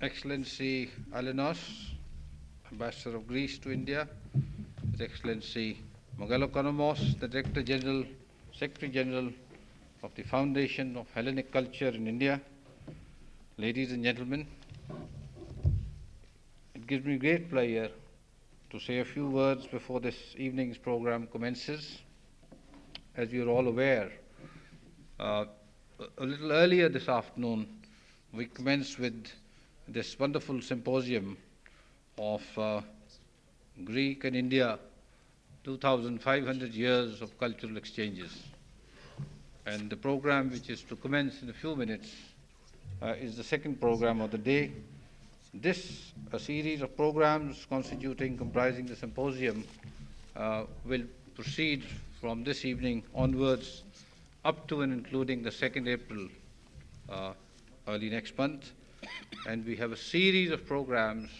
Excellency Alenos, Ambassador of Greece to India, His Excellency Megalokonomos, the Director General, Secretary General of the Foundation of Hellenic Culture in India, ladies and gentlemen, it gives me great pleasure to say a few words before this evening's program commences. As you are all aware, uh, a little earlier this afternoon, we commenced with this wonderful symposium of uh, Greek and India 2,500 years of cultural exchanges. And the program, which is to commence in a few minutes, uh, is the second program of the day. This, a series of programs constituting, comprising the symposium, uh, will proceed from this evening onwards up to and including the 2nd April, uh, early next month. And we have a series of programs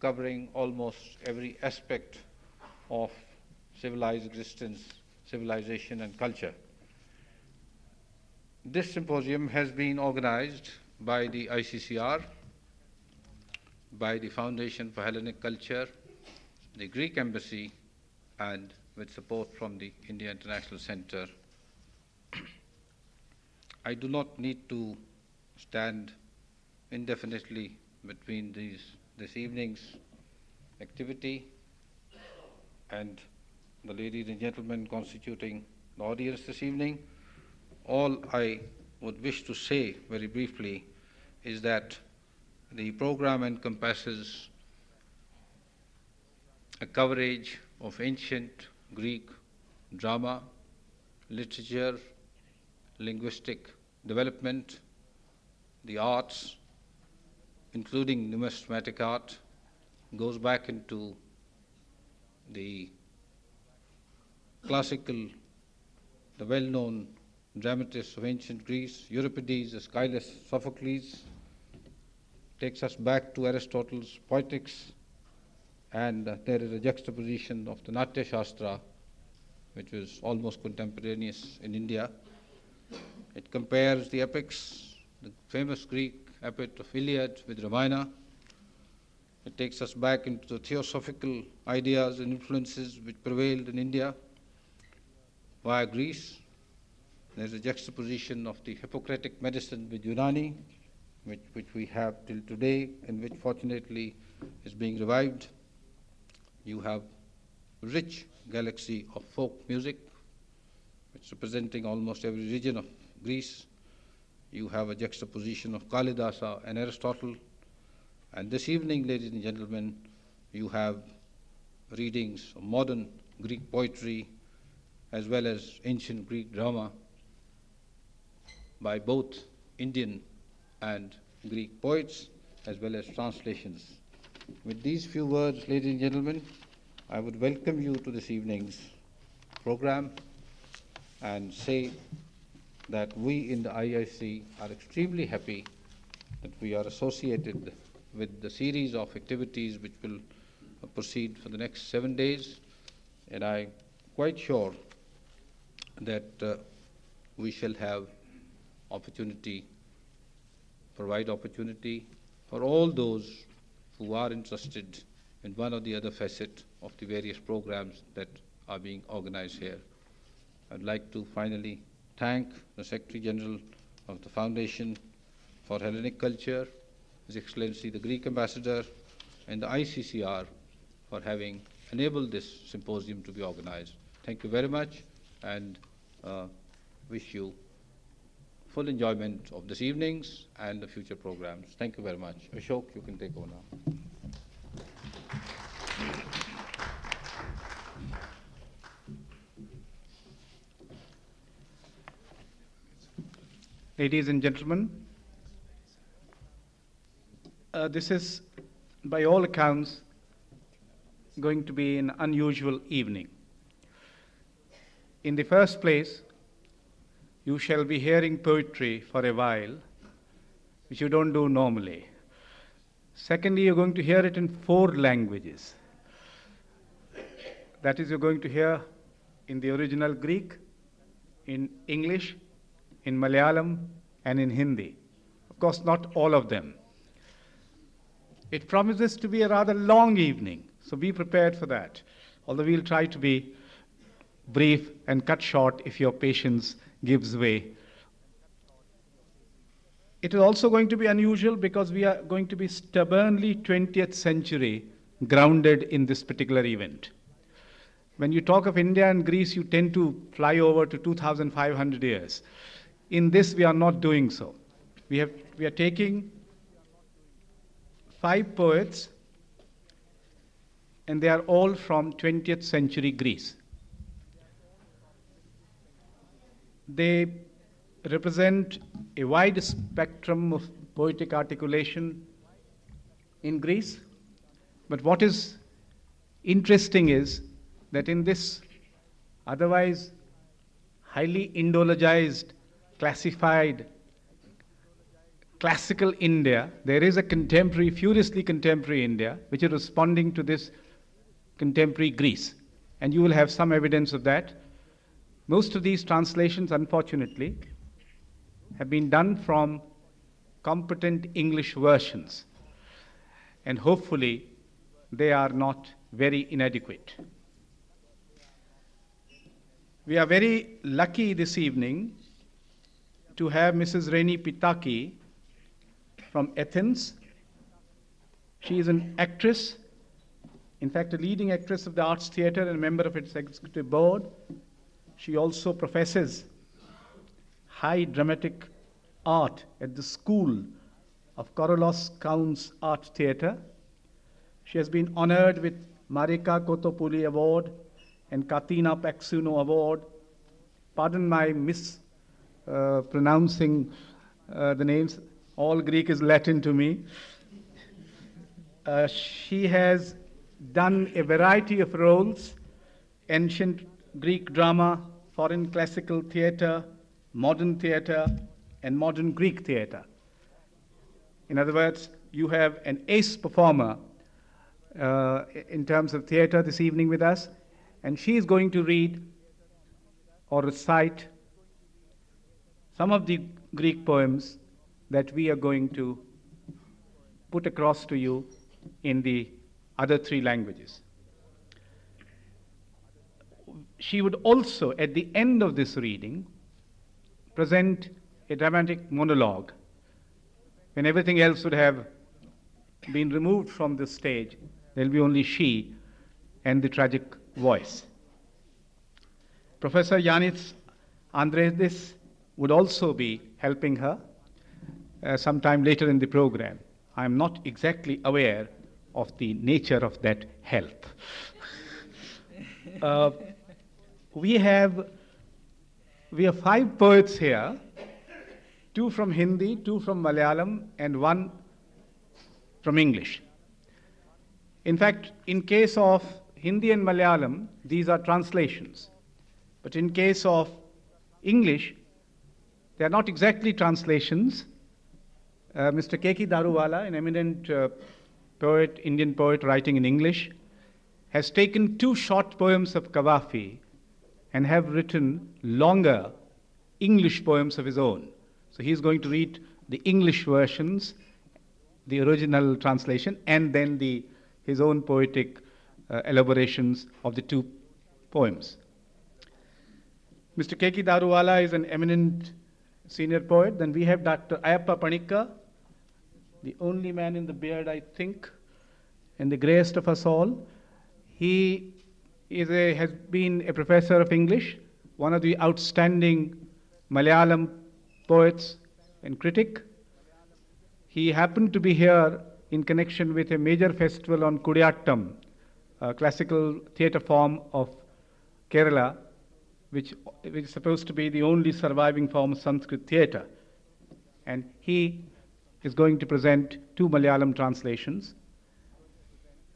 covering almost every aspect of civilized existence, civilization, and culture. This symposium has been organized by the ICCR, by the Foundation for Hellenic Culture, the Greek Embassy, and with support from the India International Center. I do not need to stand indefinitely between these, this evening's activity and the ladies and gentlemen constituting the audience this evening. All I would wish to say very briefly is that the program encompasses a coverage of ancient Greek drama, literature, linguistic development, the arts, including numismatic art, goes back into the classical, the well known dramatists of ancient Greece, Euripides, Aeschylus, Sophocles, takes us back to Aristotle's Poetics, and uh, there is a juxtaposition of the Natya Shastra, which was almost contemporaneous in India. It compares the epics, the famous Greek epic of Iliad with Ramayana. It takes us back into the theosophical ideas and influences which prevailed in India via Greece. There's a juxtaposition of the Hippocratic medicine with Unani, which, which we have till today, and which fortunately is being revived. You have rich galaxy of folk music, which is representing almost every region of Greece. You have a juxtaposition of Kalidasa and Aristotle. And this evening, ladies and gentlemen, you have readings of modern Greek poetry as well as ancient Greek drama by both Indian and Greek poets as well as translations. With these few words, ladies and gentlemen, I would welcome you to this evening's program and say that we in the IIC are extremely happy that we are associated with the series of activities which will proceed for the next seven days, and I'm quite sure that uh, we shall have opportunity, provide opportunity for all those who are interested in one or the other facet of the various programs that are being organized here. I'd like to finally thank the Secretary General of the Foundation for Hellenic Culture, His Excellency the Greek Ambassador, and the ICCR for having enabled this symposium to be organized. Thank you very much and uh, wish you full enjoyment of this evening's and the future programs. Thank you very much. Ashok, you can take over now. Ladies and gentlemen, uh, this is, by all accounts, going to be an unusual evening. In the first place, you shall be hearing poetry for a while, which you don't do normally. Secondly, you're going to hear it in four languages. That is, you're going to hear in the original Greek, in English, in Malayalam, and in Hindi. Of course, not all of them. It promises to be a rather long evening, so be prepared for that. Although we'll try to be brief and cut short if your patience gives way. It is also going to be unusual because we are going to be stubbornly 20th century grounded in this particular event. When you talk of India and Greece, you tend to fly over to 2,500 years. In this, we are not doing so. We, have, we are taking five poets, and they are all from 20th century Greece. They represent a wide spectrum of poetic articulation in Greece. But what is interesting is that in this otherwise highly Indologized, classified, classical India, there is a contemporary, furiously contemporary India, which is responding to this contemporary Greece. And you will have some evidence of that. Most of these translations, unfortunately, have been done from competent English versions. And hopefully, they are not very inadequate. We are very lucky this evening to have Mrs. Reni Pitaki from Athens. She is an actress, in fact, a leading actress of the Arts Theatre and a member of its executive board. She also professes high dramatic art at the School of Karolos Koun's Art Theatre. She has been honored with Marika Kotopouli Award and Katina Paxuno Award. Pardon my mispronouncing uh, the names. All Greek is Latin to me. Uh, she has done a variety of roles ancient Greek drama, foreign classical theater, modern theater, and modern Greek theater. In other words, you have an ace performer uh, in terms of theater this evening with us, and she is going to read or recite some of the Greek poems that we are going to put across to you in the other three languages. She would also, at the end of this reading, present a dramatic monologue when everything else would have been removed from the stage. There'll be only she and the tragic voice. Professor Yanis Andreadis would also be helping her uh, sometime later in the program. I'm not exactly aware of the nature of that help. uh, we have we have five poets here, two from Hindi, two from Malayalam, and one from English. In fact, in case of Hindi and Malayalam, these are translations. But in case of English, they are not exactly translations. Uh, Mr. K.K. Daruwala, an eminent uh, poet, Indian poet writing in English, has taken two short poems of Cavafy and have written longer English poems of his own. So he's going to read the English versions, the original translation, and then the, his own poetic uh, elaborations of the two poems. Mr. K.K. Daruwala is an eminent senior poet. Then we have Dr. Ayyappa Paniker, the only man in the beard, I think, and the greyest of us all. He is a, has been a professor of English, one of the outstanding Malayalam poets and critic. He happened to be here in connection with a major festival on Kudiyattam, a classical theatre form of Kerala, which, which is supposed to be the only surviving form of Sanskrit theatre. And he is going to present two Malayalam translations.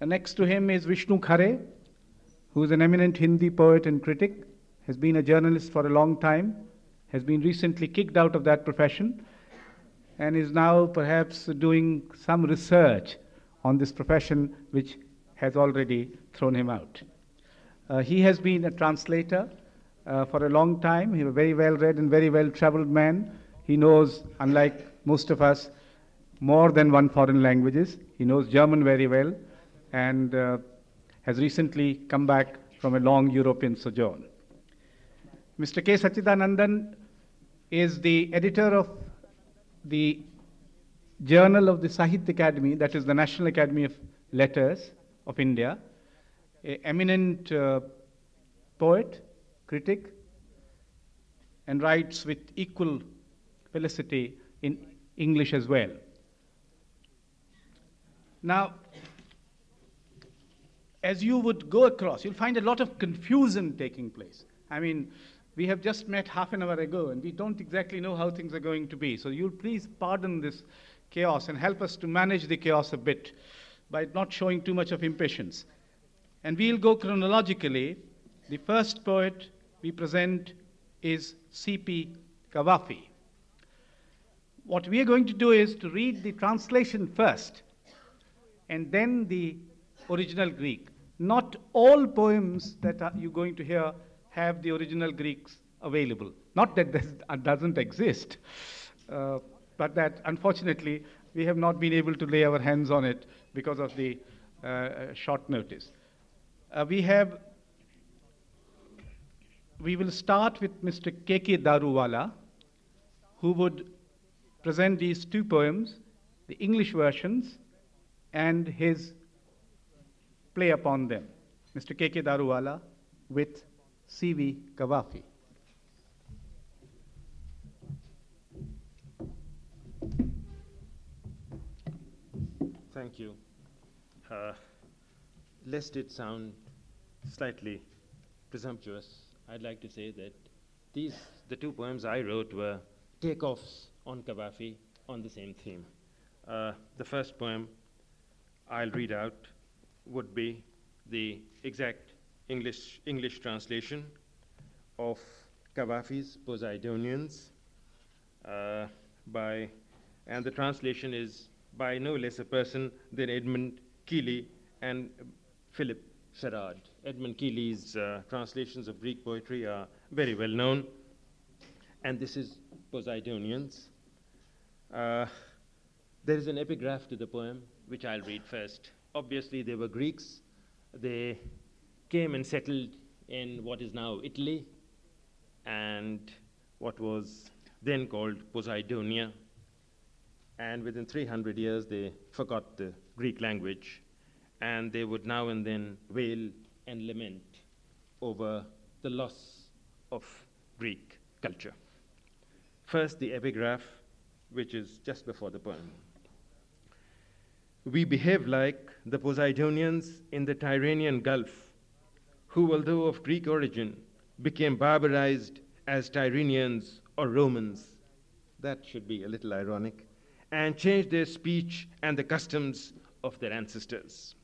And next to him is Vishnu Khare, who is an eminent Hindi poet and critic, has been a journalist for a long time, has been recently kicked out of that profession, and is now perhaps doing some research on this profession which has already thrown him out. Uh, he has been a translator uh, for a long time. He's a very well read and very well traveled man. He knows, unlike most of us, more than one foreign languages. He knows German very well and uh, has recently come back from a long European sojourn. Mr. K. Sachidanandan is the editor of the Journal of the Sahitya Akademi, that is the National Academy of Letters of India, an eminent uh, poet, critic, and writes with equal felicity in English as well. Now, as you would go across, you'll find a lot of confusion taking place. I mean, we have just met half an hour ago and we don't exactly know how things are going to be. So you'll please pardon this chaos and help us to manage the chaos a bit by not showing too much of impatience. And we'll go chronologically. The first poet we present is C.P. Cavafy. What we are going to do is to read the translation first and then the original Greek. Not all poems that are, you're going to hear have the original Greeks available. Not that this doesn't exist, uh, but that unfortunately we have not been able to lay our hands on it because of the uh, short notice. Uh, we have, we will start with Mr. K.K. Daruwala, who would present these two poems, the English versions, and his play upon them. Mr. K.K. Daruwala with C.P. Cavafy. Thank you. Uh, lest it sound slightly presumptuous, I'd like to say that these, the two poems I wrote, were takeoffs on Cavafy on the same theme. Uh, the first poem I'll read out would be the exact English, English translation of Cavafy's Poseidonians uh, by, and the translation is by no less a person than Edmund Keeley and Philip Sherrard. Edmund Keeley's uh, translations of Greek poetry are very well known, and this is Poseidonians. Uh, there is an epigraph to the poem, which I'll read first. Obviously, they were Greeks. They came and settled in what is now Italy and what was then called Poseidonia. And within 300 years, they forgot the Greek language, and they would now and then wail and lament over the loss of Greek culture. First, the epigraph, which is just before the poem. We behave like the Poseidonians in the Tyrrhenian Gulf, who, although of Greek origin, became barbarized as Tyrrhenians or Romans. That should be a little ironic. And changed their speech and the customs of their ancestors.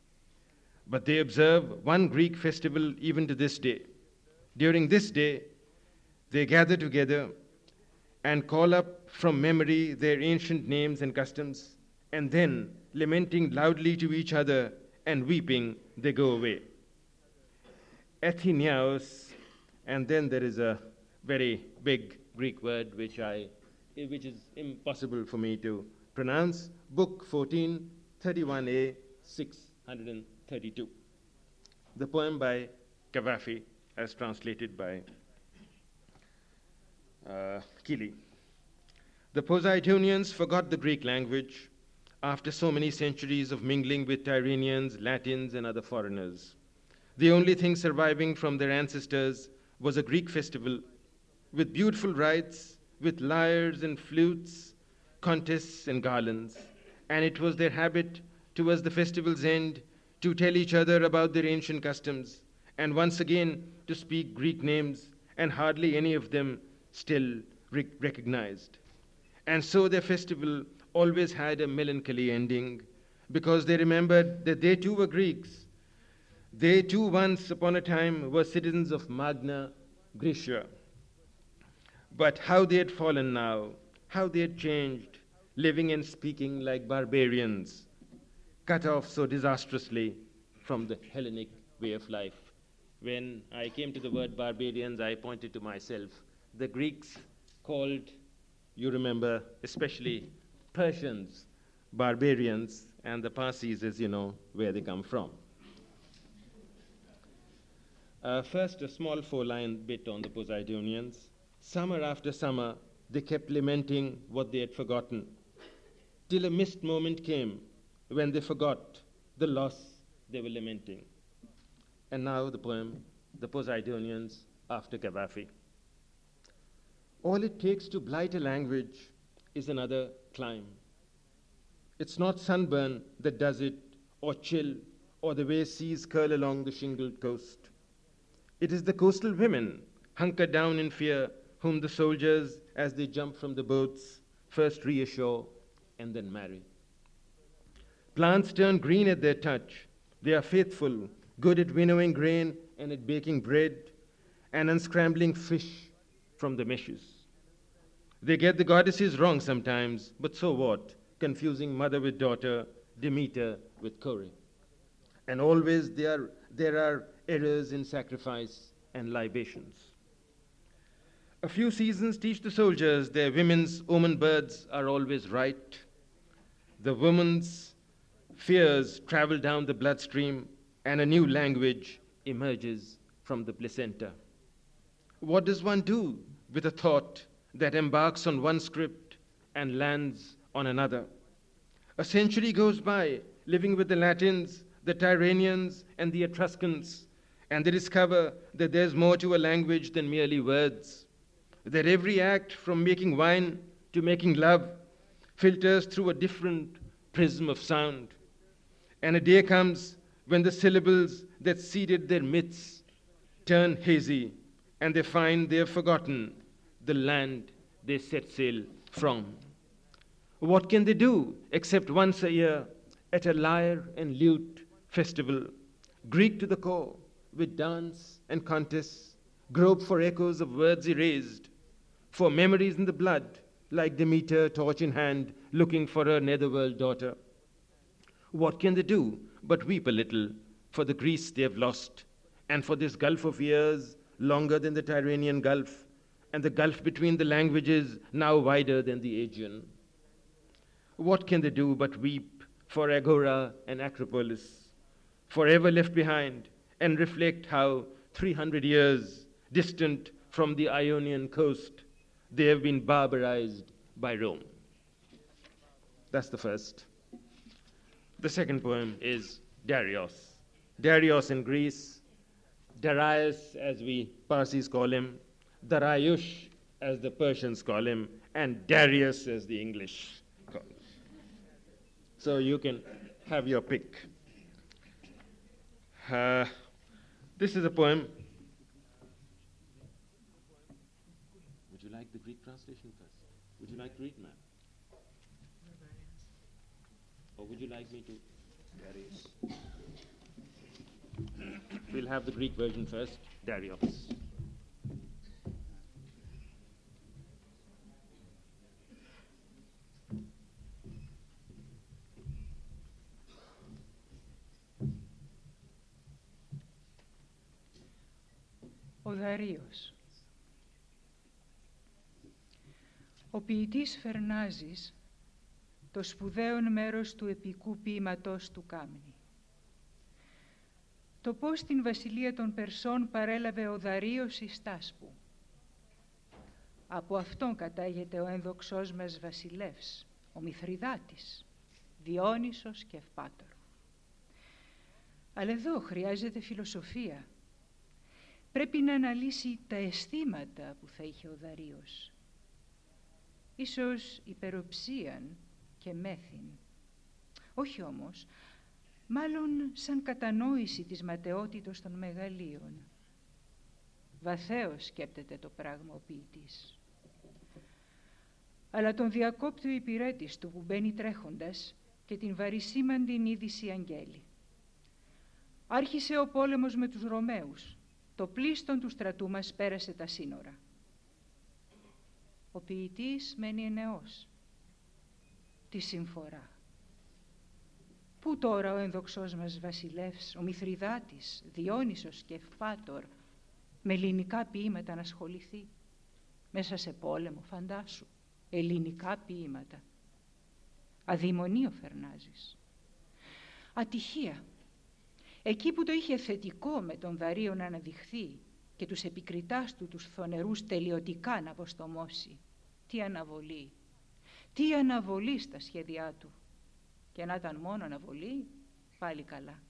But they observe one Greek festival even to this day. During this day, they gather together and call up from memory their ancient names and customs, and then, lamenting loudly to each other and weeping, they go away. Atheniaos, and then there is a very big Greek word which I, which is impossible for me to pronounce. Book 14, 31a, 632. The poem by Cavafy, as translated by uh, Keeley. The Poseidonians forgot the Greek language after so many centuries of mingling with Tyrrhenians, Latins, and other foreigners. The only thing surviving from their ancestors was a Greek festival with beautiful rites, with lyres and flutes, contests and garlands. And it was their habit, towards the festival's end, to tell each other about their ancient customs, and once again to speak Greek names, and hardly any of them still recognized. And so their festival always had a melancholy ending, because they remembered that they too were Greeks they too, once upon a time, were citizens of Magna Graecia. But how they had fallen now, how they had changed, living and speaking like barbarians, cut off so disastrously from the Hellenic way of life. When I came to the word barbarians, I pointed to myself. The Greeks called, you remember, especially Persians, barbarians, and the Parsis, as you know, where they come from. Uh, first, a small four line bit on the Poseidonians. Summer after summer, they kept lamenting what they had forgotten, till a missed moment came when they forgot the loss they were lamenting. And now the poem, The Poseidonians after Cavafy. All it takes to blight a language is another climb. It's not sunburn that does it, or chill, or the way seas curl along the shingled coast. It is the coastal women, hunkered down in fear, whom the soldiers, as they jump from the boats, first reassure and then marry. Plants turn green at their touch. They are faithful, good at winnowing grain and at baking bread and unscrambling fish from the meshes. They get the goddesses wrong sometimes, but so what? Confusing mother with daughter, Demeter with Kore. And always there, there are errors in sacrifice and libations. A few seasons teach the soldiers their women's omen birds are always right. The woman's fears travel down the bloodstream, and a new language emerges from the placenta. What does one do with a thought that embarks on one script and lands on another? A century goes by living with the Latins, the Tyrrhenians, and the Etruscans, and they discover that there's more to a language than merely words. That every act, from making wine to making love, filters through a different prism of sound. And a day comes when the syllables that seeded their myths turn hazy and they find they have forgotten the land they set sail from. What can they do except once a year at a lyre and lute festival, Greek to the core, with dance and contests, grope for echoes of words erased, for memories in the blood, like Demeter, torch in hand, looking for her netherworld daughter. What can they do but weep a little for the Greece they have lost, and for this gulf of years longer than the Tyrrhenian Gulf, and the gulf between the languages now wider than the Aegean? What can they do but weep for Agora and Acropolis, forever left behind, and reflect how 300 years distant from the Ionian coast, they have been barbarized by Rome. That's the first. The second poem is Darius. Darius in Greece, Darius as we Parsis call him, Dariush as the Persians call him, and Darius as the English call him. So you can have your pick. Uh, this is a poem. Would you like the Greek translation first? Would you like to read, ma'am? Or would you like me to? Darius. we'll have the Greek version first. Darius. Ο Δαρίος Ο ποιητής Φερνάζης το σπουδαίον μέρος του επικού ποίηματός του Κάμνη. Το πώς την βασιλεία των Περσών παρέλαβε ο Δαρίος εις Τάσπου. Από αυτόν κατάγεται ο ένδοξός μας βασιλεύς, ο Μηθριδάτης, Διόνυσος και Ευπάτορ. Αλλά εδώ χρειάζεται φιλοσοφία. Πρέπει να αναλύσει τα αισθήματα που θα είχε ο Δαρίος. Ίσως υπεροψίαν και μέθην. Όχι όμως, μάλλον σαν κατανόηση της ματαιότητος των μεγαλείων. Βαθέως σκέπτεται το πράγμα ο ποιητής. Αλλά τον διακόπτει ο υπηρέτης του που μπαίνει τρέχοντας και την βαρισίμαντη είδηση αγγέλη. Άρχισε ο πόλεμος με τους Ρωμαίους. Το πλήστον του στρατού μας πέρασε τα σύνορα. Ο ποιητής μένει ενεός. Τι συμφορά. Πού τώρα ο ενδοξός μας βασιλεύς, ο Μηθριδάτης, Διόνυσος και Ευπάτορ, με ελληνικά ποίηματα να ασχοληθεί. Μέσα σε πόλεμο, φαντάσου, ελληνικά ποίηματα. Αδειμονεί ο Φερνάζης. Ατυχία. Εκεί που το είχε θετικό με τον Δαρίο να αναδειχθεί και τους επικριτάς του τους θονερούς τελειωτικά να αποστομώσει. Τι αναβολή, τι αναβολή στα σχέδιά του. Και να ήταν μόνο αναβολή, πάλι καλά.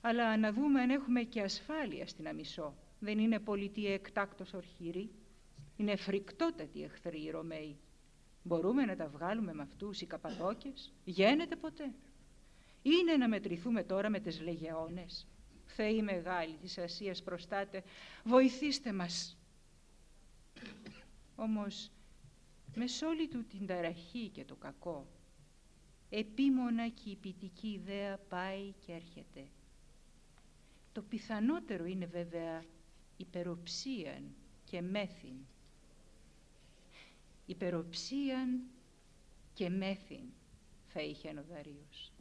Αλλά να δούμε αν έχουμε και ασφάλεια στην Αμισό. Δεν είναι πολιτεία εκτάκτος ορχήρη. Είναι φρικτότατοι εχθροί οι Ρωμαίοι. Μπορούμε να τα βγάλουμε με αυτούς οι καπαδόκες; Γένεται ποτέ; Είναι να μετρηθούμε τώρα με τις λεγεώνες; Θεοί μεγάλοι της Ασίας προστάτε, βοηθήστε μας. Όμως, με όλη του την ταραχή και το κακό, επίμονα και η ποιητική ιδέα πάει και έρχεται. Το πιθανότερο είναι βέβαια υπεροψίαν και μέθην. Υπεροψίαν και μέθην θα είχε ο Δαρίος.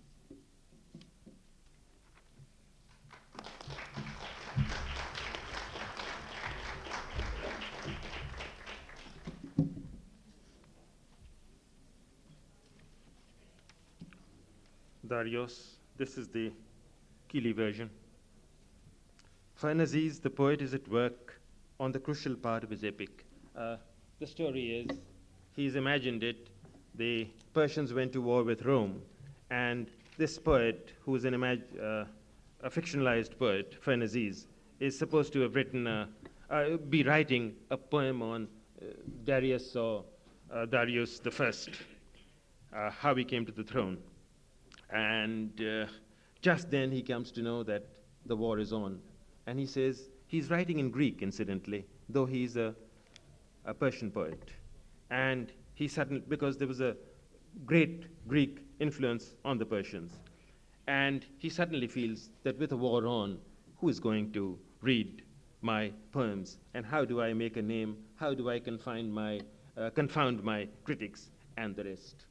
Darius, this is the Keeley version. Pharnazes, the poet, is at work on the crucial part of his epic. Uh, the story is he's imagined it. The Persians went to war with Rome, and this poet, who is an imag- uh, a fictionalized poet, Pharnazes, is supposed to have written, a, uh, be writing a poem on uh, Darius or uh, Darius the First, uh, how he came to the throne. And uh, just then he comes to know that the war is on. And he says, he's writing in Greek, incidentally, though he's a, a Persian poet. And he suddenly, because there was a great Greek influence on the Persians. And he suddenly feels that with a war on, who is going to read my poems? And how do I make a name? How do I confine my, uh, confound my critics and the rest?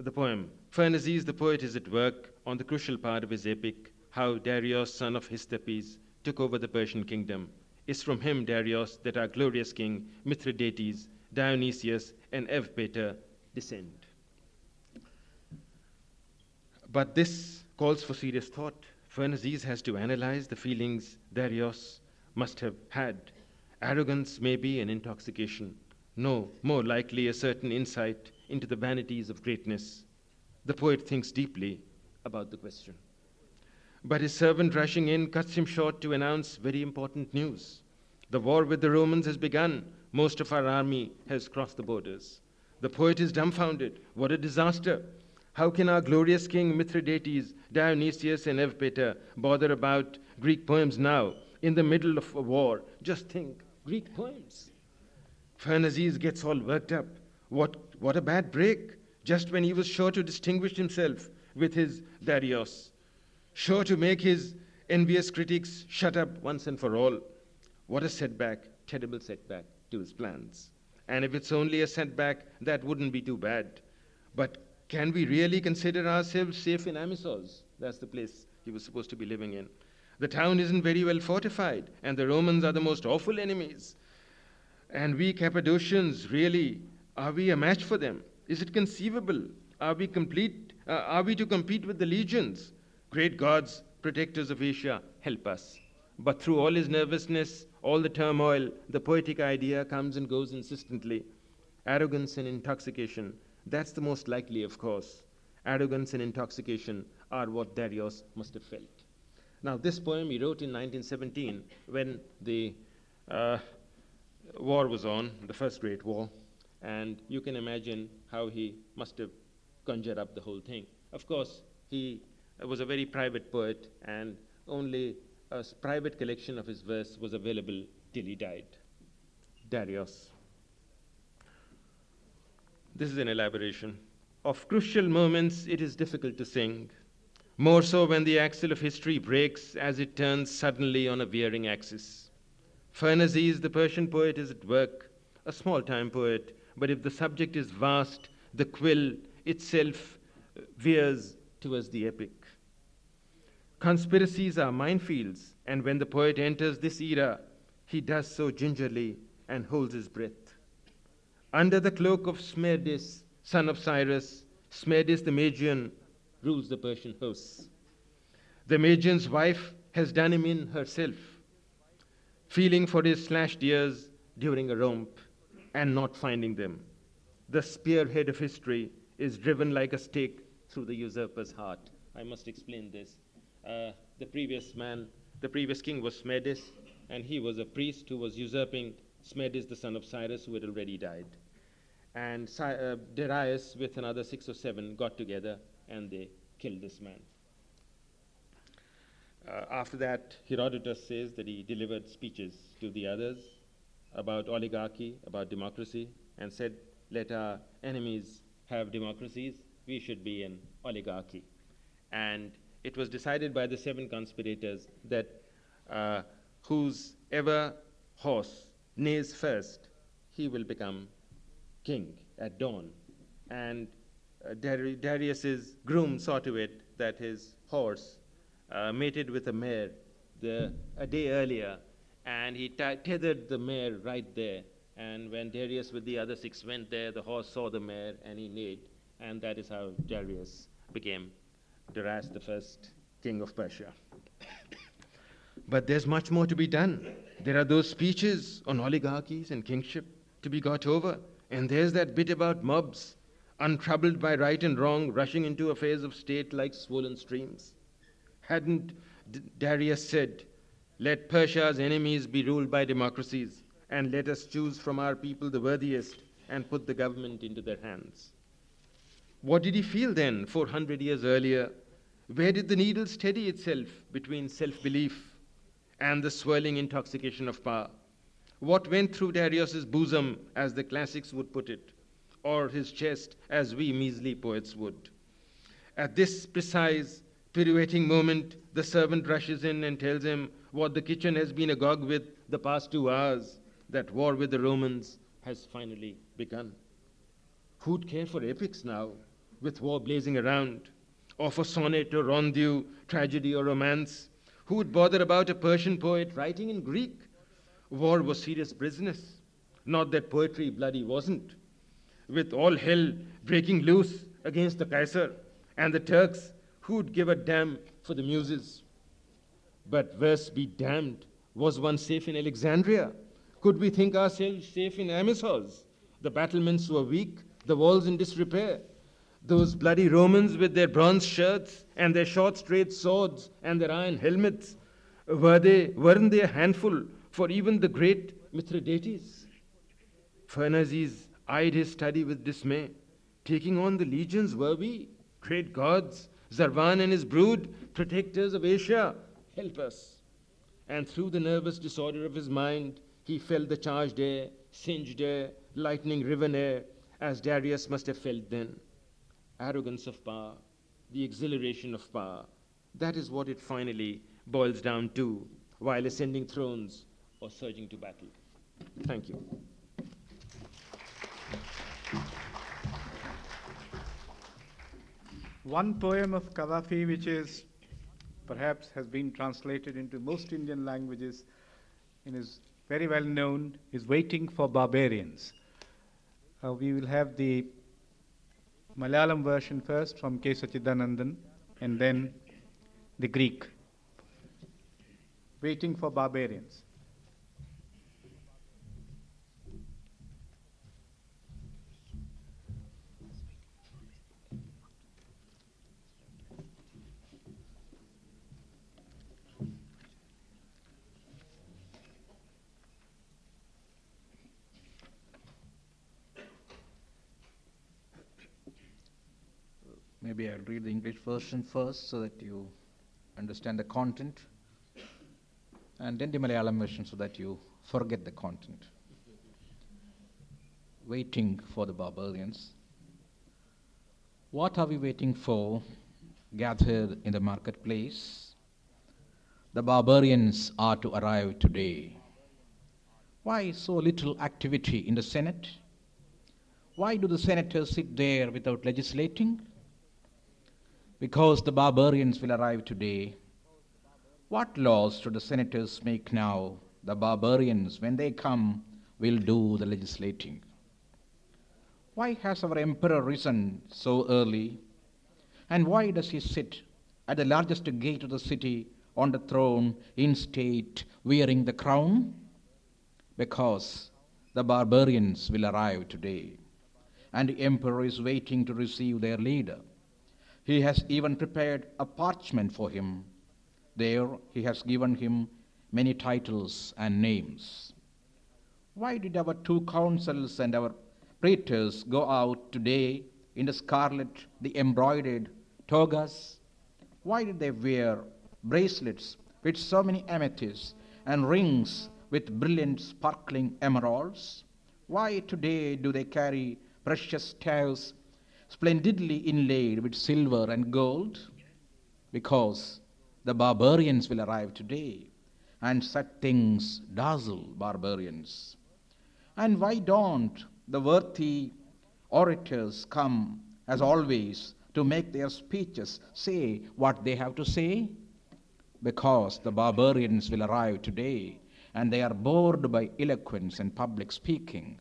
The poem. Pharnazes, the poet, is at work on the crucial part of his epic, how Darius, son of Hystaspes, took over the Persian kingdom. It's from him, Darius, that our glorious king, Mithridates, Dionysius, and Evpator descend. But this calls for serious thought. Pharnazes has to analyze the feelings Darius must have had. Arrogance may be an intoxication. No, more likely a certain insight into the vanities of greatness. The poet thinks deeply about the question. But his servant rushing in cuts him short to announce very important news. The war with the Romans has begun. Most of our army has crossed the borders. The poet is dumbfounded. What a disaster! How can our glorious king Mithridates, Dionysius, and Evpator bother about Greek poems now, in the middle of a war? Just think Greek poems. Pharnazes gets all worked up. What, what a bad break, just when he was sure to distinguish himself with his Darius, sure to make his envious critics shut up once and for all. What a setback, terrible setback to his plans. And if it's only a setback, that wouldn't be too bad. But can we really consider ourselves safe in Amisos? That's the place he was supposed to be living in. The town isn't very well fortified, and the Romans are the most awful enemies. And we Cappadocians, really, are we a match for them? Is it conceivable? Are we complete? Uh, are we to compete with the legions? Great gods, protectors of Asia, help us. But through all his nervousness, all the turmoil, the poetic idea comes and goes insistently. Arrogance and intoxication, that's the most likely, of course. Arrogance and intoxication are what Darius must have felt. Now, this poem he wrote in 1917 when the uh, war was on, the First Great War, and you can imagine how he must have conjured up the whole thing. Of course, he uh, was a very private poet, and only a private collection of his verse was available till he died. Darius. This is an elaboration. Of crucial moments, it is difficult to sing, more so when the axle of history breaks as it turns suddenly on a veering axis. Pharnazes, the Persian poet, is at work, a small time poet, but if the subject is vast, the quill itself uh, veers towards the epic. Conspiracies are minefields, and when the poet enters this era, he does so gingerly and holds his breath. Under the cloak of Smerdis, son of Cyrus, Smerdis the Magian rules the Persian hosts. The Magian's wife has done him in herself, feeling for his slashed ears during a romp and not finding them. The spearhead of history is driven like a stake through the usurper's heart. I must explain this. Uh, the previous man, the previous king was Smerdis, and he was a priest who was usurping Smerdis, the son of Cyrus, who had already died. And uh, Darius, with another six or seven, got together and they killed this man. Uh, after that, Herodotus says that he delivered speeches to the others about oligarchy, about democracy, and said, Let our enemies have democracies, we should be an oligarchy. And it was decided by the seven conspirators that uh, whose ever horse neighs first, he will become king at dawn. And uh, Dar- Darius's groom saw to it that his horse uh, mated with a mare the, a day earlier, and he t- tethered the mare right there. And when Darius with the other six went there, the horse saw the mare and he neighed, and that is how Darius became Darius the first king of Persia. but there's much more to be done. There are those speeches on oligarchies and kingship to be got over, and there's that bit about mobs, untroubled by right and wrong, rushing into affairs of state like swollen streams. Hadn't D- Darius said, Let Persia's enemies be ruled by democracies, and let us choose from our people the worthiest and put the government into their hands? What did he feel then, 400 years earlier? Where did the needle steady itself between self belief and the swirling intoxication of power? What went through Darius's bosom, as the classics would put it, or his chest, as we measly poets would? At this precise, pirouetting moment, the servant rushes in and tells him what the kitchen has been agog with the past two hours that war with the Romans has finally begun. Who'd care for epics now, with war blazing around? Or for sonnet or rondeau, tragedy or romance? Who would bother about a Persian poet writing in Greek? War was serious business. Not that poetry bloody wasn't. With all hell breaking loose against the Kaiser and the Turks, who'd give a damn for the muses? But verse be damned, was one safe in Alexandria? Could we think ourselves safe in Amisos? The battlements were weak, the walls in disrepair. Those bloody Romans with their bronze shirts and their short straight swords and their iron helmets, were they, weren't they a handful for even the great Mithridates? Pharnaces eyed his study with dismay. Taking on the legions were we? Great gods, Zarvan and his brood, protectors of Asia, help us. And through the nervous disorder of his mind, he felt the charged air, singed air, lightning riven air, as Darius must have felt then. Arrogance of power, the exhilaration of power, that is what it finally boils down to while ascending thrones or surging to battle. Thank you. One poem of Cavafy, which is perhaps has been translated into most Indian languages and is very well known, is Waiting for Barbarians. Uh, we will have the Malayalam version first from K. Sachidanandan and then the Greek. Waiting for Barbarians. Maybe I'll read the English version first so that you understand the content, and then the Malayalam version so that you forget the content. Waiting for the barbarians. What are we waiting for gathered in the marketplace? The barbarians are to arrive today. Why so little activity in the Senate? Why do the senators sit there without legislating? Because the barbarians will arrive today. What laws should the senators make now? The barbarians, when they come, will do the legislating. Why has our emperor risen so early? And why does he sit at the largest gate of the city on the throne in state, wearing the crown? Because the barbarians will arrive today, and the emperor is waiting to receive their leader. He has even prepared a parchment for him. There he has given him many titles and names. Why did our two councils and our praetors go out today in the scarlet, the embroidered togas? Why did they wear bracelets with so many amethysts and rings with brilliant sparkling emeralds? Why today do they carry precious staves splendidly inlaid with silver and gold? Because the barbarians will arrive today, and such things dazzle barbarians. And why don't the worthy orators come, as always, to make their speeches say what they have to say? Because the barbarians will arrive today, and they are bored by eloquence and public speaking.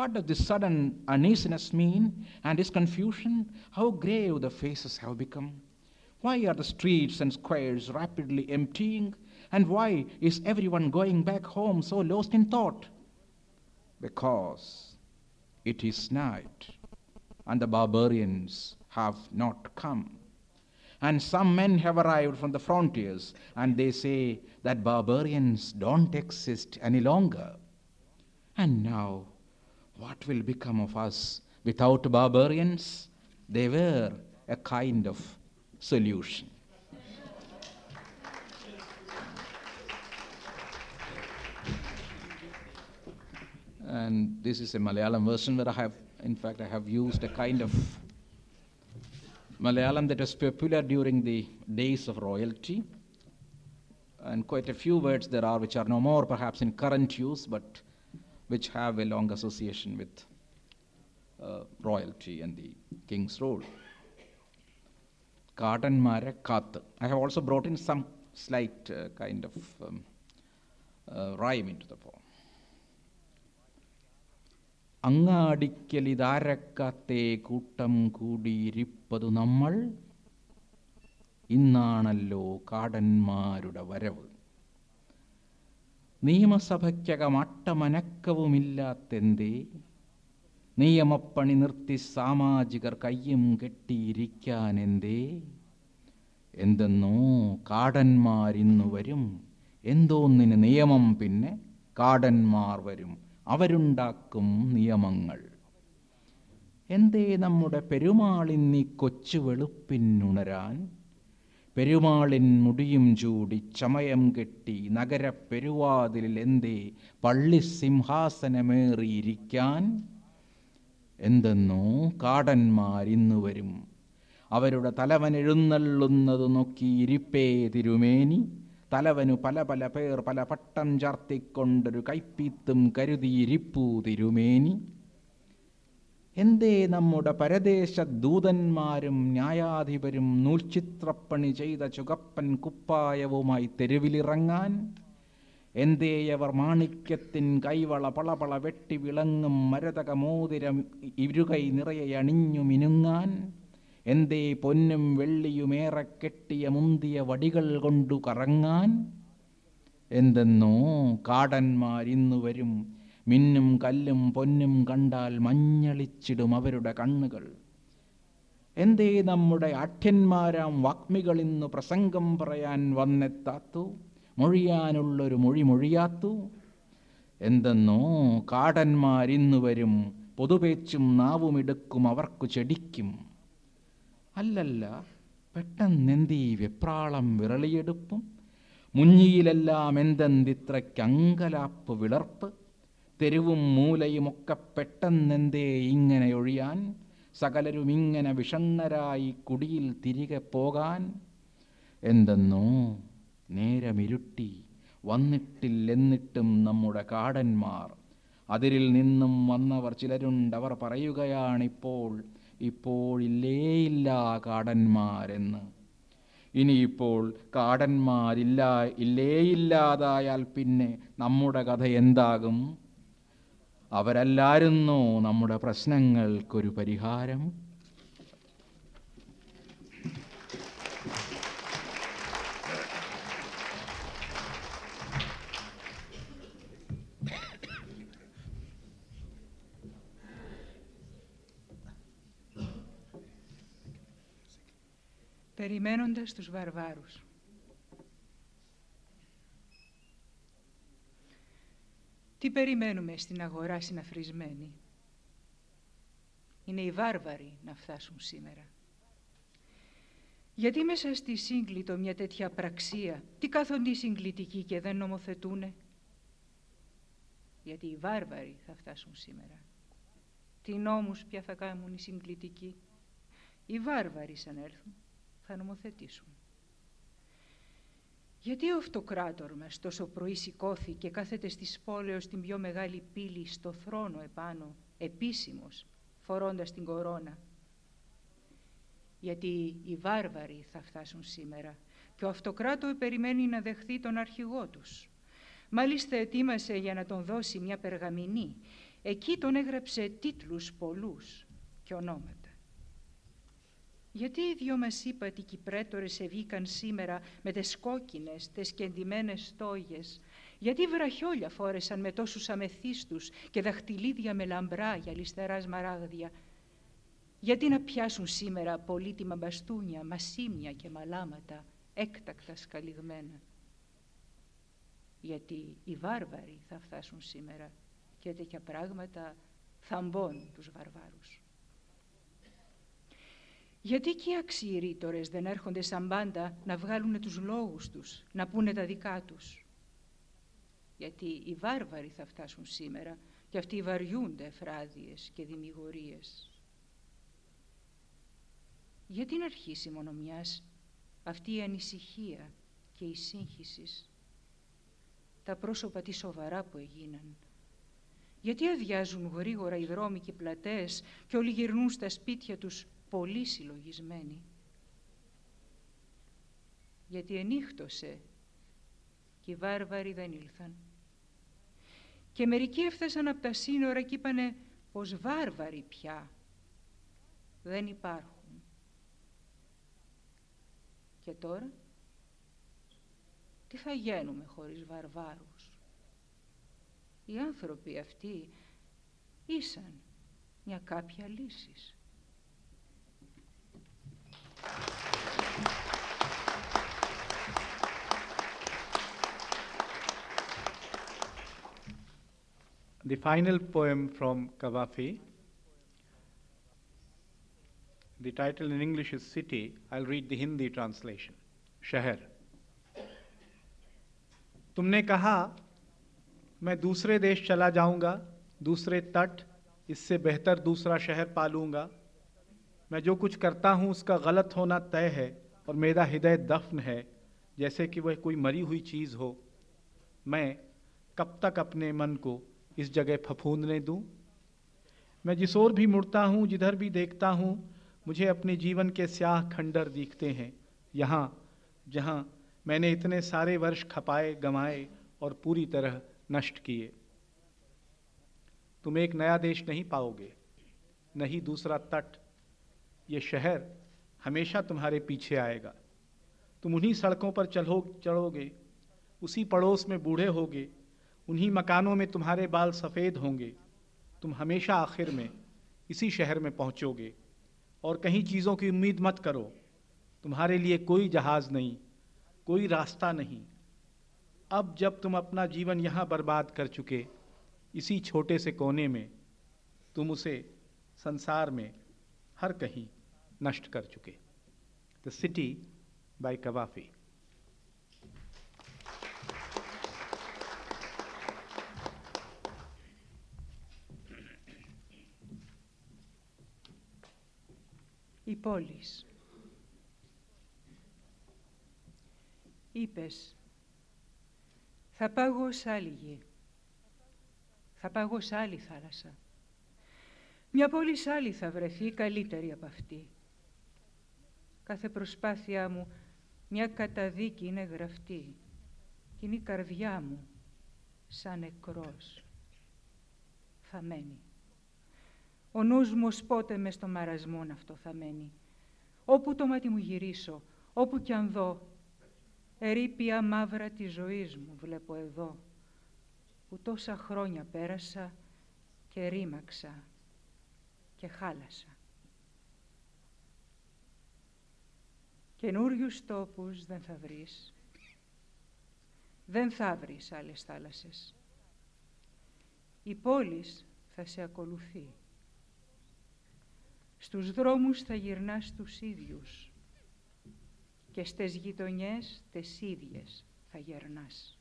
What does this sudden uneasiness mean and this confusion? How grave the faces have become. Why are the streets and squares rapidly emptying? And why is everyone going back home so lost in thought? Because it is night, and the barbarians have not come. And some men have arrived from the frontiers, and they say that barbarians don't exist any longer. And now, what will become of us without barbarians? They were a kind of solution. And this is a Malayalam version where I have, in fact, I have used a kind of Malayalam that was popular during the days of royalty. And quite a few words there are which are no more perhaps in current use, but which have a long association with uh, royalty and the king's rule. കാടന്മാരെ കാത്ത്. I have also brought in some slight kind of rhyme into the form അങ്ങാടിക്കലിതാരക്കാത്തെ കൂട്ടം കൂടിയിരിപ്പതു നമ്മൾ. ഇന്നാണല്ലോ കാടന്മാരുടെ വരവ്. നിയമസഭയ്ക്കകമട്ടമനക്കവുമില്ലാത്തെന്തേ നിയമപ്പണി നിർത്തി സാമാജികർ കയ്യും കെട്ടിയിരിക്കാനെന്തേ? എന്തെന്നോ കാടന്മാരിന്നു വരും. എന്തോന്നിന് നിയമം പിന്നെ കാടന്മാർ വരും. അവരുണ്ടാക്കും നിയമങ്ങൾ. എന്തേ നമ്മുടെ പെരുമാളിന്നീ കൊച്ചു വെളുപ്പിനുണരാൻ? പെരുമാളിൻ മുടിയും ചൂടി ചമയം കെട്ടി നഗര പെരുവാതിലിൽ എന്തേ പള്ളി സിംഹാസനമേറിയിരിക്കാൻ? എന്തെന്നോ കാടന്മാരിന്നു വരും. അവരുടെ തലവൻ എഴുന്നള്ളുന്നത് നോക്കി ഇരിപ്പേ തിരുമേനി. തലവനു പല പല പേർ പല പട്ടം ചാർത്തിക്കൊണ്ടൊരു കൈപ്പീത്തും കരുതിയിരിപ്പൂ തിരുമേനി. എന്തേ നമ്മുടെ പരദേശ ദൂതന്മാരും ന്യായാധിപരും നൂൽച്ചിത്രപ്പണി ചെയ്ത ചുകപ്പൻ കുപ്പായവുമായി തെരുവിലിറങ്ങാൻ? എന്തേയവർ മാണിക്യത്തിൻ കൈവള പളപള വെട്ടി വിളങ്ങും മരതക മോതിരം ഇരുകൈ നിറയെ അണിഞ്ഞു മിനുങ്ങാൻ? എന്തേ പൊന്നും വെള്ളിയുമേറെ കെട്ടിയ മുന്തിയ വടികൾ കൊണ്ടു കറങ്ങാൻ? എന്തെന്നോ കാടന്മാരിന്നു വരും മിന്നും കല്ലും പൊന്നും കണ്ടാൽ മഞ്ഞളിച്ചിടും അവരുടെ കണ്ണുകൾ. എന്തേ നമ്മുടെ ആഠ്യന്മാരാം വാഗ്മികൾ ഇന്ന് പ്രസംഗം പറയാൻ വന്നെത്താത്തു? മൊഴിയാനുള്ളൊരു മൊഴി മൊഴിയാത്തു? എന്തെന്നോ കാടന്മാരിന്നു വരും പൊതുപേച്ചും നാവുമെടുക്കും അവർക്കു ചെടിക്കും. അല്ലല്ല പെട്ടെന്നെന്തീ വെപ്രാളം വിറളിയെടുപ്പും മുഞ്ഞിയിലെല്ലാം എന്തെന്തിത്രയ്ക്ക് അങ്കലാപ്പ് വിളർപ്പ്? തെരുവും മൂലയും ഒക്കെ പെട്ടെന്നെന്തേ ഇങ്ങനെ ഒഴിയാൻ? സകലരും ഇങ്ങനെ വിഷണ്ണരായി കുടിയിൽ തിരികെ പോകാൻ? എന്തെന്നോ? നേരമിരുട്ടി വന്നിട്ടില്ലെന്നിട്ടും നമ്മുടെ കാടന്മാർ. അതിരിൽ നിന്നും വന്നവർ ചിലരുണ്ടവർ പറയുകയാണിപ്പോൾ ഇപ്പോഴില്ലേയില്ല കാടന്മാരെന്ന്. ഇനിയിപ്പോൾ കാടന്മാരില്ല ഇല്ലേയില്ലാതായാൽ പിന്നെ നമ്മുടെ കഥ എന്താകും? അവരല്ലായിരുന്നു നമ്മുടെ പ്രശ്നങ്ങൾക്കൊരു പരിഹാരം περιμένοντας τους βαρβάρους. Τι περιμένουμε στην αγορά συναφρισμένη. Είναι οι βάρβαροι να φτάσουν σήμερα. Γιατί μέσα στη σύγκλιτο μια τέτοια πραξία, τι κάθονται οι συγκλητικοί και δεν νομοθετούνε; Γιατί οι βάρβαροι θα φτάσουν σήμερα. Τι νόμους πια θα κάνουν οι συγκλητικοί; Οι βάρβαροι σαν έρθουν θα νομοθετήσουν. Γιατί ο αυτοκράτορ μας τόσο πρωί σηκώθη και κάθεται στη πόλεως την πιο μεγάλη πύλη στο θρόνο επάνω, επίσημος, φορώντας την κορώνα; Γιατί οι βάρβαροι θα φτάσουν σήμερα και ο αυτοκράτορ περιμένει να δεχθεί τον αρχηγό τους. Μάλιστα ετοίμασε για να τον δώσει μια περγαμηνή. Εκεί τον έγραψε τίτλους πολλούς και ονόματα. Γιατί οι δυο μας ύπατοι πρέτορες ευήκαν σήμερα με τες κόκκινες, τες κεντυμένες στόγες, γιατί βραχιόλια φόρεσαν με τόσους αμεθύστους και δαχτυλίδια με λαμπρά για λιστερά σμαράγδια, γιατί να πιάσουν σήμερα πολύτιμα μπαστούνια, μασίμια και μαλάματα, έκτακτα σκαλιγμένα; Γιατί οι βάρβαροι θα φτάσουν σήμερα και τέτοια πράγματα θαμπώνουν τους βαρβάρους. Γιατί και οι αξιηρήτορες δεν έρχονται σαν πάντα να βγάλουν τους λόγους τους, να πούνε τα δικά τους; Γιατί οι βάρβαροι θα φτάσουν σήμερα και αυτοί βαριούνται εφράδιες και δημιουργίες. Γιατί να αρχίσει μόνο μιας αυτή η ανησυχία και η σύγχυση, τα πρόσωπα τι σοβαρά που έγιναν. Γιατί αδειάζουν γρήγορα οι δρόμοι και οι πλατές και όλοι γυρνούν στα σπίτια τους πολύ συλλογισμένοι. Γιατί ενύχτωσε και οι βάρβαροι δεν ήλθαν. Και μερικοί έφτασαν από τα σύνορα και είπανε πως βάρβαροι πια δεν υπάρχουν. Και τώρα τι θα γίνουμε χωρίς βαρβάρους; Οι άνθρωποι αυτοί ήσαν μια κάποια λύσης. The final poem from Kavafi. The title in English is City. I'll read the Hindi translation. शहर तुमने कहा मैं दूसरे देश चला जाऊँगा दूसरे तट इससे बेहतर दूसरा शहर पालूँगा मैं जो कुछ करता हूँ, उसका गलत होना तय है और मेरा हृदय दफन है, जैसे कि वह कोई मरी हुई चीज़ हो। मैं कब तक अपने मन को इस जगह फफूंदने दूँ? मैं जिस ओर भी मुड़ता हूँ, जिधर भी देखता हूँ, मुझे अपने जीवन के स्याह खंडर दिखते हैं। यहाँ, जहाँ मैंने इतने सारे वर्ष खपाए, गंवाए और पूरी तरह नष्ट किए। तुम एक नया देश नहीं पाओगे नहीं दूसरा तट ये शहर हमेशा तुम्हारे पीछे आएगा। तुम उन्हीं सड़कों पर चलो, चढ़ोगे, उसी पड़ोस में बूढ़े होगे, उन्हीं मकानों में तुम्हारे बाल सफ़ेद होंगे। तुम हमेशा आखिर में इसी शहर में पहुंचोगे। और कहीं चीज़ों की उम्मीद मत करो। तुम्हारे लिए कोई जहाज़ नहीं, कोई रास्ता नहीं। अब जब तुम अपना जीवन यहाँ बर्बाद कर चुके, इसी छोटे से कोने में, तुम उसे संसार में हर कहीं नष्ट कर चुके the city by कवाफी Η πόλης. Είπες, θα πάγω σ' άλλη γη. Θα πάγω σ' άλλη θάλασσα. Μια πόλη σ' άλλη θα βρεθεί καλύτερη από αυτή. Κάθε προσπάθειά μου μια καταδίκη είναι γραφτή και είναι η καρδιά μου σαν νεκρός. θα μένει. Ο νους μου ως πότε μες στο μαρασμόν αυτό θα μένει. Όπου το μάτι μου γυρίσω, όπου κι αν δω, ερήπια μαύρα της ζωής μου βλέπω εδώ, που τόσα χρόνια πέρασα και ρήμαξα και χάλασα. Καινούριους τόπους δεν θα βρεις, δεν θα βρεις άλλες θάλασσες. Η πόλης θα σε ακολουθεί. Στους δρόμους θα γυρνάς τους ίδιους και στις γειτονιές τις ίδιες θα γερνάς.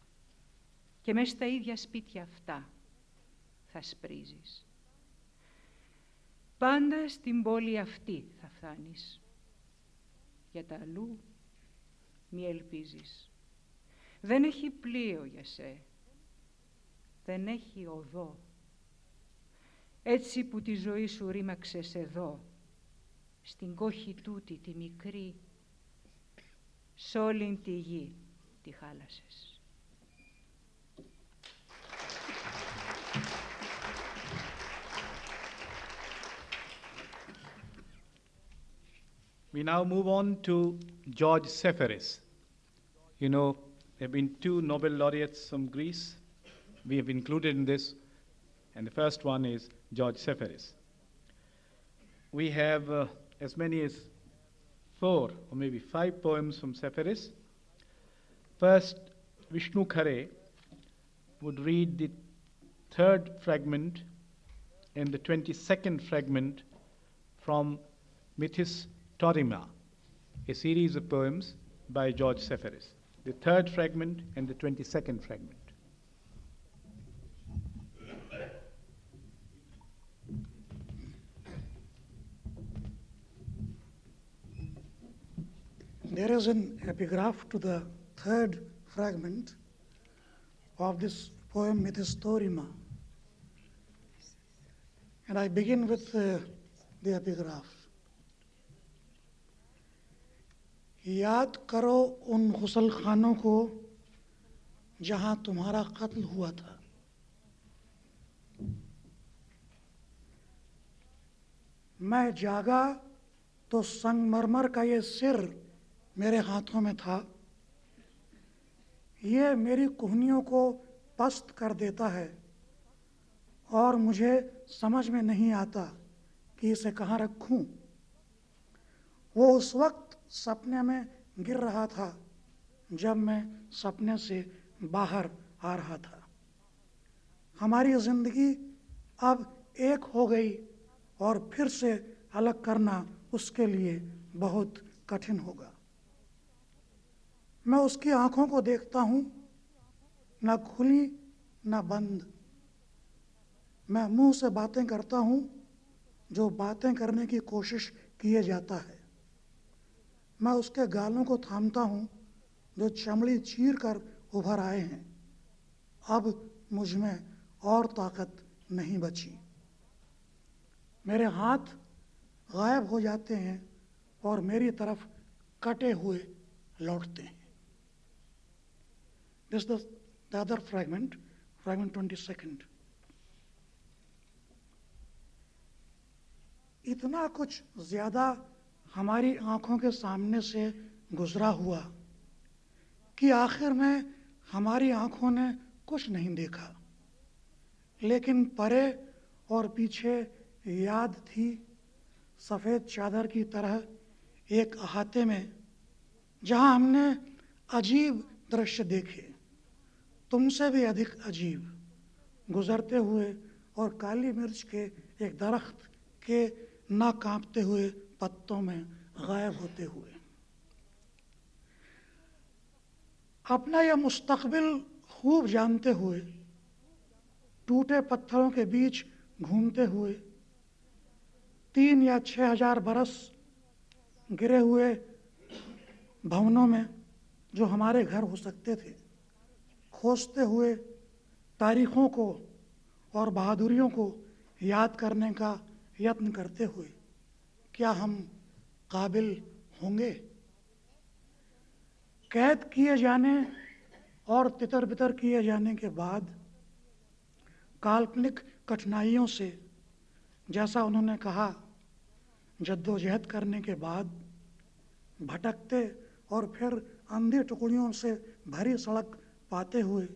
Και μέσα στα ίδια σπίτια αυτά θα σπρίζεις. Πάντα στην πόλη αυτή θα φτάνεις. Για τα αλλού μη ελπίζεις. Δεν έχει πλοίο για σε. Δεν έχει οδό. Έτσι που τη ζωή σου ρήμαξες εδώ, στην κόχη τούτη τη μικρή, σ' όλην τη γη τη χάλασες. We now move on to George Seferis. You know, there have been two Nobel laureates from Greece. We have included in this, and the first one is George Seferis. We have uh, as many as four or maybe five poems from Seferis. First, Vishnu Khare would read the third fragment and the 22nd fragment from Mythis Torima, a series of poems by George Seferis. The third fragment and the 22nd fragment. There is an epigraph to the third fragment of this poem Mythistorema. And I begin with uh, the epigraph. याद करो उन गुसल खानों को जहाँ तुम्हारा कत्ल हुआ था। मैं जागा तो संगमरमर का ये सिर मेरे हाथों में था। ये मेरी कुहनियों को पस्त कर देता है और मुझे समझ में नहीं आता कि इसे कहाँ रखूँ। वो उस वक्त सपने में गिर रहा था, जब मैं सपने से बाहर आ रहा था। हमारी ज़िंदगी अब एक हो गई और फिर से अलग करना उसके लिए बहुत कठिन होगा। मैं उसकी आँखों को देखता हूँ, न खुली, न बंद। मैं मुँह से बातें करता हूँ, जो बातें करने की कोशिश किए जाता है। मैं उसके गालों को थामता हूँ जो चमड़ी चीर कर उभर आए हैं। अब मुझमें और ताकत नहीं बची। मेरे हाथ गायब हो जाते हैं और मेरी तरफ़ कटे हुए लौटते हैं। Is the, the other fragment, fragment 22nd. इतना कुछ ज़्यादा हमारी आँखों के सामने से गुजरा हुआ कि आखिर में हमारी आँखों ने कुछ नहीं देखा। लेकिन परे और पीछे याद थी सफ़ेद चादर की तरह एक अहाते में, जहाँ हमने अजीब दृश्य देखे। तुमसे भी अधिक अजीब, गुजरते हुए और काली मिर्च के एक दरख्त के ना कांपते हुए पत्तों में गायब होते हुए। अपना यह मुस्तकबिल खूब जानते हुए, टूटे पत्थरों के बीच घूमते हुए, तीन या छह हज़ार बरस गिरे हुए भवनों में जो हमारे घर हो सकते थे, खोजते हुए तारीखों को और बहादुरियों को याद करने का यत्न करते हुए। क्या हम काबिल होंगे? कैद किए जाने और तितर बितर किए जाने के बाद काल्पनिक कठिनाइयों से, जैसा उन्होंने कहा, जद्दोजहद करने के बाद भटकते और फिर अंधी टुकड़ियों से भरी सड़क पाते हुए,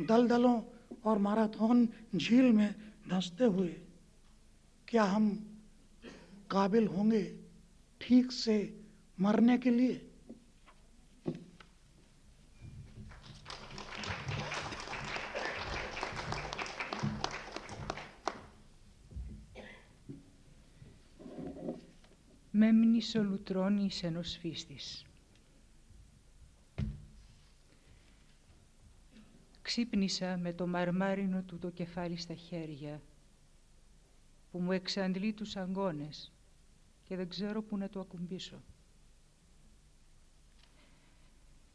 दलदलों और मैराथन झील में धंसते हुए, क्या हम काबिल होंगे ठीक से मरने के लिए Μέμνης ο λουτρώνης ενός φίστης. Ξύπνησα με το μαρμάρινο του το κεφάλι στα χέρια που μου εξαντλεί τους αγκώνες και δεν ξέρω πού να το ακουμπήσω.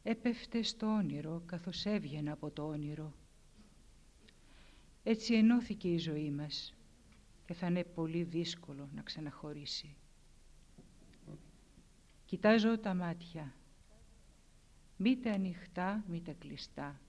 Έπεφτε στο όνειρο καθώς έβγαινα από το όνειρο. Έτσι ενώθηκε η ζωή μας και θα είναι πολύ δύσκολο να ξαναχωρήσει. Κοιτάζω τα μάτια, μήτε ανοιχτά, μήτε κλειστά.